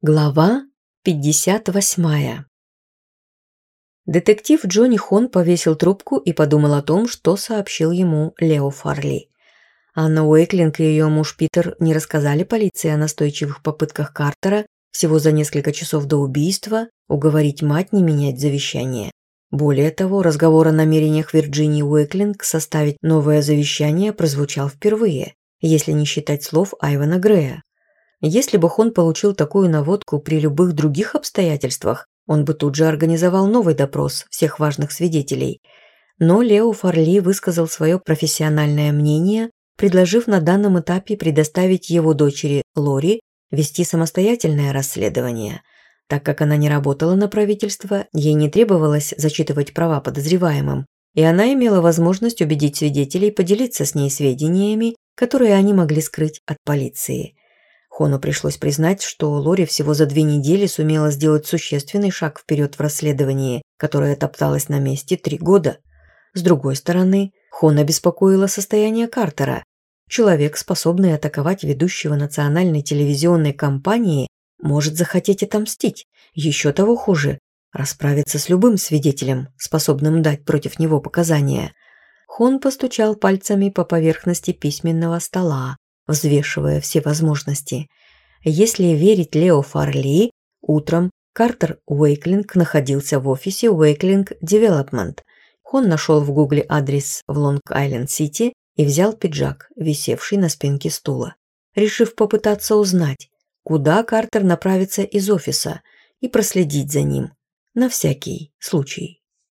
Глава 58 Детектив Джонни Хон повесил трубку и подумал о том, что сообщил ему Лео Фарли. Анна Уэйклинг и ее муж Питер не рассказали полиции о настойчивых попытках Картера всего за несколько часов до убийства уговорить мать не менять завещание. Более того, разговор о намерениях Вирджинии Уэйклинг составить новое завещание прозвучал впервые, если не считать слов Айвана Грея, если бы Хон получил такую наводку при любых других обстоятельствах, он бы тут же организовал новый допрос всех важных свидетелей. Но Лео Фарли высказал свое профессиональное мнение, предложив на данном этапе предоставить его дочери Лори вести самостоятельное расследование. Так как она не работала на правительство, ей не требовалось зачитывать права подозреваемым, и она имела возможность убедить свидетелей поделиться с ней сведениями, которые они могли скрыть от полиции. Хону пришлось признать, что Лори всего за две недели сумела сделать существенный шаг вперед в расследовании, которое топталось на месте три года. С другой стороны, Хона беспокоило состояние Картера. Человек, способный атаковать ведущего национальной телевизионной компании, может захотеть отомстить. Еще того хуже – расправиться с любым свидетелем, способным дать против него показания. Хон постучал пальцами по поверхности письменного стола, взвешивая все возможности. Если верить Лео Фарли, утром Картер Уэйклинг находился в офисе Уэйклинг Девелопмент. Он нашел в гугле адрес в Лонг-Айленд-Сити и взял пиджак, висевший на спинке стула, решив попытаться узнать, куда Картер направится из офиса и проследить за ним, на всякий случай.